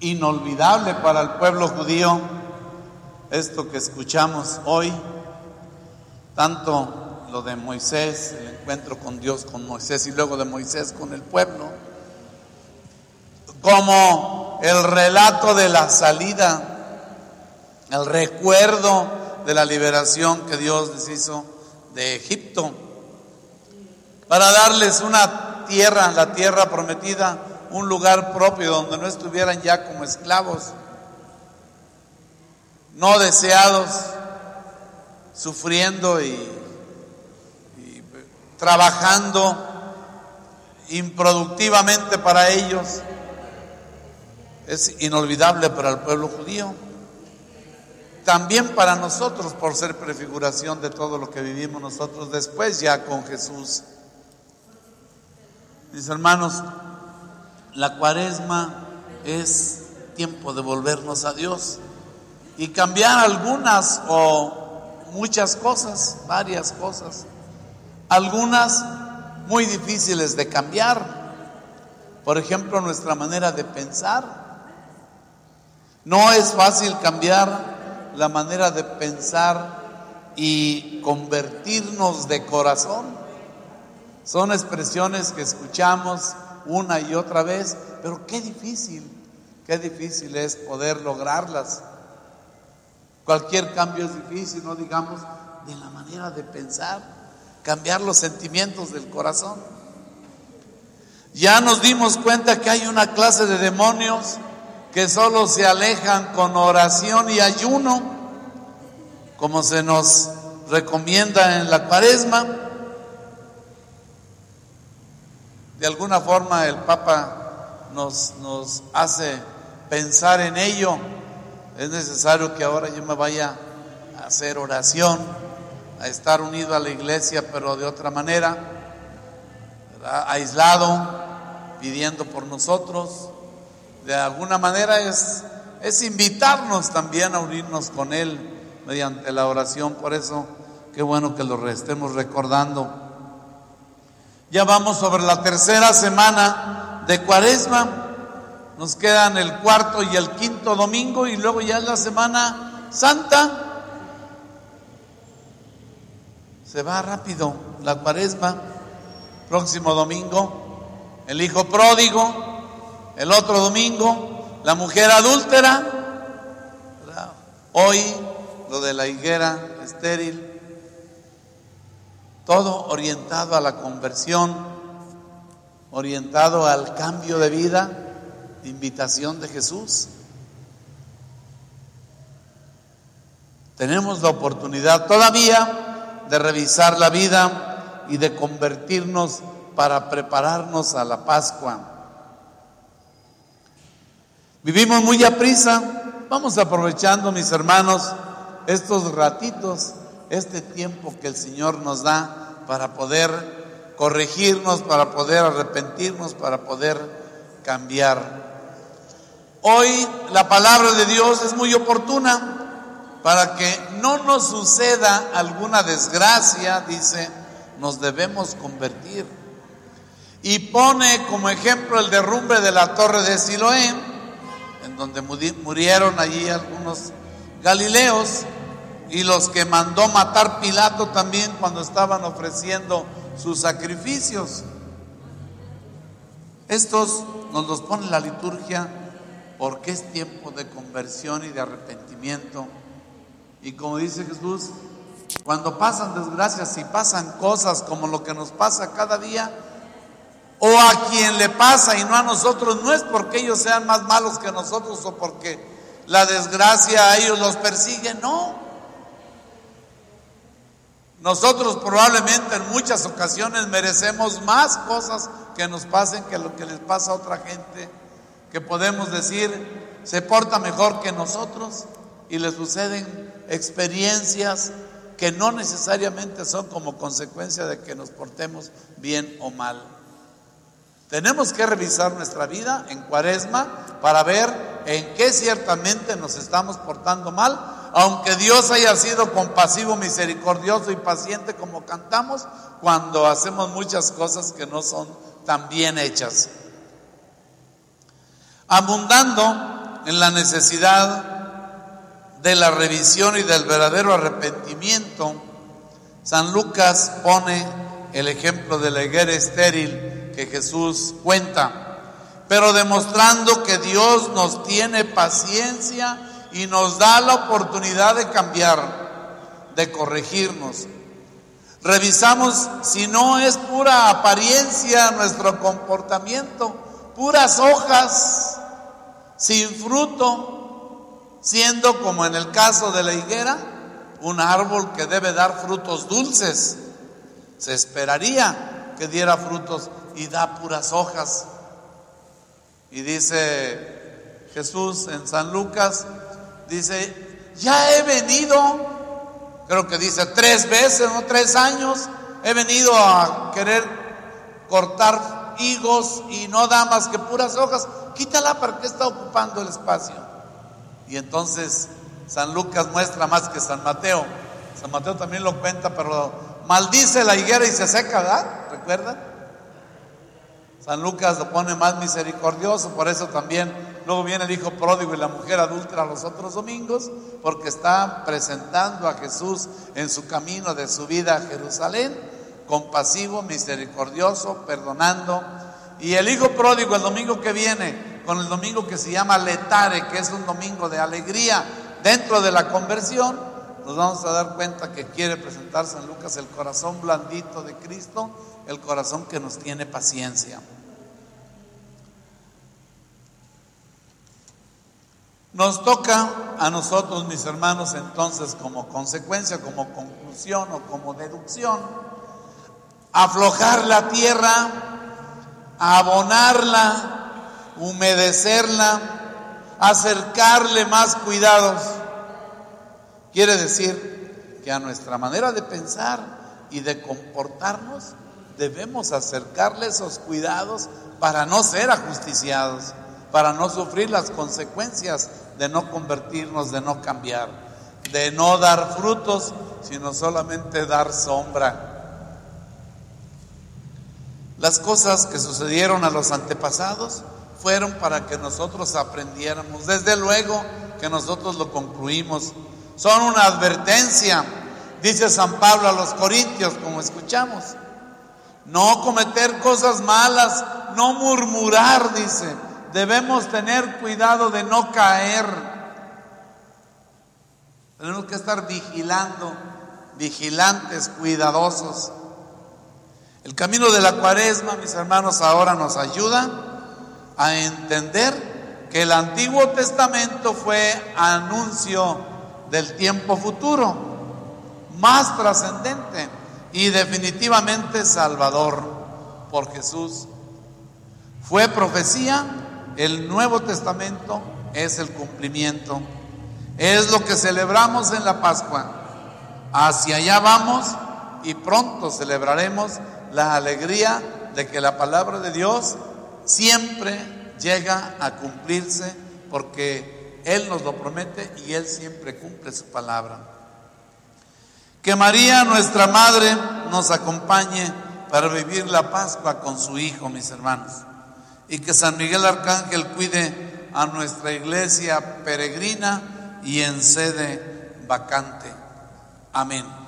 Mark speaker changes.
Speaker 1: inolvidable para el pueblo judío esto que escuchamos hoy, tanto lo de Moisés, el encuentro con Dios con Moisés y luego de Moisés con el pueblo, como el relato de la salida, el recuerdo de la liberación que Dios les hizo de Egipto, para darles una tierra, la tierra prometida, un lugar propio donde no estuvieran ya como esclavos, no deseados, sufriendo y, trabajando improductivamente para ellos. Es inolvidable para el pueblo judío. También para nosotros por ser prefiguración de todo lo que vivimos nosotros después ya con Jesús. Mis hermanos, la cuaresma es tiempo de volvernos a Dios y cambiar algunas o muchas cosas, varias cosas, algunas muy difíciles de cambiar. Por ejemplo, nuestra manera de pensar. No es fácil cambiar la manera de pensar y convertirnos de corazón. Son expresiones que escuchamos una y otra vez, pero qué difícil, qué difícil es poder lograrlas. Cualquier cambio es difícil, no digamos de la manera de pensar, cambiar los sentimientos del corazón. Ya nos dimos cuenta que hay una clase de demonios que solo se alejan con oración y ayuno, como se nos recomienda en la cuaresma. De alguna forma el Papa nos, nos hace pensar en ello. Es necesario que ahora yo me vaya a hacer oración, a estar unido a la iglesia, pero de otra manera, aislado, pidiendo por nosotros. De alguna manera es, es invitarnos también a unirnos con Él mediante la oración. Por eso, qué bueno que lo estemos recordando. Ya vamos sobre la tercera semana de Cuaresma. Nos quedan el cuarto y el quinto domingo y luego ya es la semana santa. Se va rápido la Cuaresma. Próximo domingo, el hijo pródigo. El otro domingo, la mujer adúltera. Hoy, lo de la higuera estéril todo orientado a la conversión, orientado al cambio de vida, invitación de Jesús. Tenemos la oportunidad todavía de revisar la vida y de convertirnos para prepararnos a la Pascua. Vivimos muy a prisa, vamos aprovechando, mis hermanos, estos ratitos este tiempo que el Señor nos da para poder corregirnos, para poder arrepentirnos, para poder cambiar. Hoy la palabra de Dios es muy oportuna para que no nos suceda alguna desgracia, dice, nos debemos convertir. Y pone como ejemplo el derrumbe de la torre de Siloé, en donde murieron allí algunos galileos y los que mandó matar Pilato también cuando estaban ofreciendo sus sacrificios. Estos nos los pone la liturgia porque es tiempo de conversión y de arrepentimiento. Y como dice Jesús, cuando pasan desgracias y pasan cosas como lo que nos pasa cada día, o a quien le pasa y no a nosotros, no es porque ellos sean más malos que nosotros o porque la desgracia a ellos los persigue, no. Nosotros probablemente en muchas ocasiones merecemos más cosas que nos pasen que lo que les pasa a otra gente, que podemos decir se porta mejor que nosotros y le suceden experiencias que no necesariamente son como consecuencia de que nos portemos bien o mal. Tenemos que revisar nuestra vida en cuaresma para ver en qué ciertamente nos estamos portando mal aunque Dios haya sido compasivo, misericordioso y paciente como cantamos, cuando hacemos muchas cosas que no son tan bien hechas. Abundando en la necesidad de la revisión y del verdadero arrepentimiento, San Lucas pone el ejemplo de la higuera estéril que Jesús cuenta, pero demostrando que Dios nos tiene paciencia y nos da la oportunidad de cambiar, de corregirnos. Revisamos si no es pura apariencia nuestro comportamiento, puras hojas sin fruto, siendo como en el caso de la higuera, un árbol que debe dar frutos dulces. Se esperaría que diera frutos y da puras hojas. Y dice Jesús en San Lucas, dice, ya he venido, creo que dice tres veces, no tres años, he venido a querer cortar higos y no da más que puras hojas. Quítala para que está ocupando el espacio. Y entonces San Lucas muestra más que San Mateo. San Mateo también lo cuenta, pero maldice la higuera y se seca, ¿verdad? ¿Recuerdan? San Lucas lo pone más misericordioso, por eso también luego viene el hijo pródigo y la mujer adúltera los otros domingos, porque está presentando a Jesús en su camino de su vida a Jerusalén, compasivo, misericordioso, perdonando. Y el hijo pródigo el domingo que viene con el domingo que se llama Letare, que es un domingo de alegría dentro de la conversión, nos vamos a dar cuenta que quiere presentar San Lucas el corazón blandito de Cristo, el corazón que nos tiene paciencia. Nos toca a nosotros, mis hermanos, entonces como consecuencia, como conclusión o como deducción, aflojar la tierra, abonarla, humedecerla, acercarle más cuidados. Quiere decir que a nuestra manera de pensar y de comportarnos debemos acercarle esos cuidados para no ser ajusticiados, para no sufrir las consecuencias de no convertirnos, de no cambiar, de no dar frutos, sino solamente dar sombra. Las cosas que sucedieron a los antepasados fueron para que nosotros aprendiéramos. Desde luego que nosotros lo concluimos. Son una advertencia, dice San Pablo a los Corintios, como escuchamos. No cometer cosas malas, no murmurar, dice. Debemos tener cuidado de no caer. Tenemos que estar vigilando, vigilantes, cuidadosos. El camino de la cuaresma, mis hermanos, ahora nos ayuda a entender que el Antiguo Testamento fue anuncio del tiempo futuro, más trascendente y definitivamente salvador por Jesús. Fue profecía, el Nuevo Testamento es el cumplimiento. Es lo que celebramos en la Pascua. Hacia allá vamos y pronto celebraremos la alegría de que la palabra de Dios siempre llega a cumplirse porque Él nos lo promete y Él siempre cumple su palabra. Que María, nuestra Madre, nos acompañe para vivir la Pascua con su Hijo, mis hermanos. Y que San Miguel Arcángel cuide a nuestra iglesia peregrina y en sede vacante. Amén.